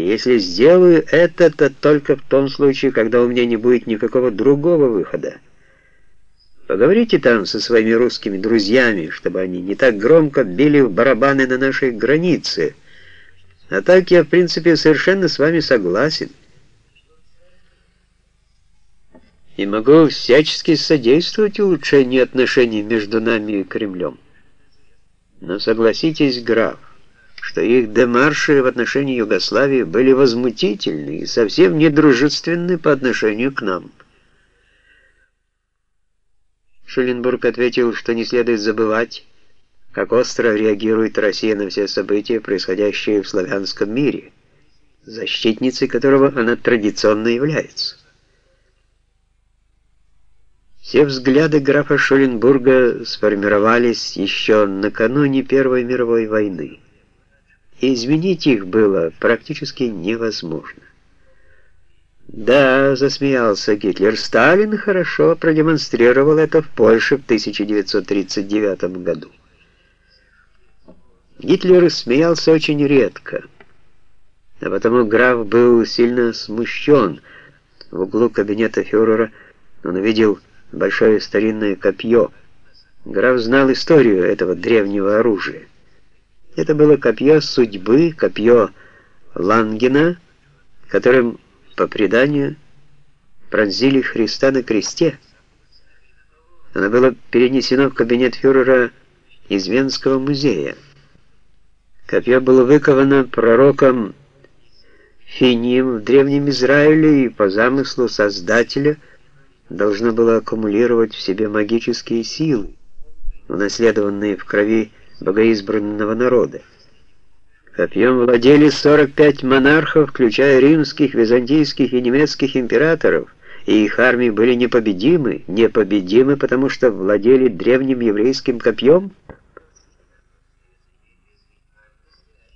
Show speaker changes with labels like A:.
A: И если сделаю это, то только в том случае, когда у меня не будет никакого другого выхода. Поговорите там со своими русскими друзьями, чтобы они не так громко били в барабаны на нашей границе. А так я, в принципе, совершенно с вами согласен. И могу всячески содействовать улучшению отношений между нами и Кремлем. Но согласитесь, граф, что их демарши в отношении Югославии были возмутительны и совсем недружественны по отношению к нам. Шуленбург ответил, что не следует забывать, как остро реагирует Россия на все события, происходящие в славянском мире, защитницей которого она традиционно является. Все взгляды графа Шуленбурга сформировались еще накануне Первой мировой войны, и изменить их было практически невозможно. Да, засмеялся Гитлер, Сталин хорошо продемонстрировал это в Польше в 1939 году. Гитлер смеялся очень редко, а потому граф был сильно смущен. В углу кабинета фюрера он увидел большое старинное копье. Граф знал историю этого древнего оружия. Это было копье судьбы, копье Лангена, которым по преданию, пронзили Христа на кресте. Оно было перенесено в кабинет фюрера из Венского музея. Копье было выковано пророком Финием в Древнем Израиле и по замыслу Создателя должно было аккумулировать в себе магические силы, унаследованные в крови богоизбранного народа. Копьем владели 45 монархов, включая римских, византийских и немецких императоров, и их армии были непобедимы, непобедимы, потому что владели древним еврейским копьем –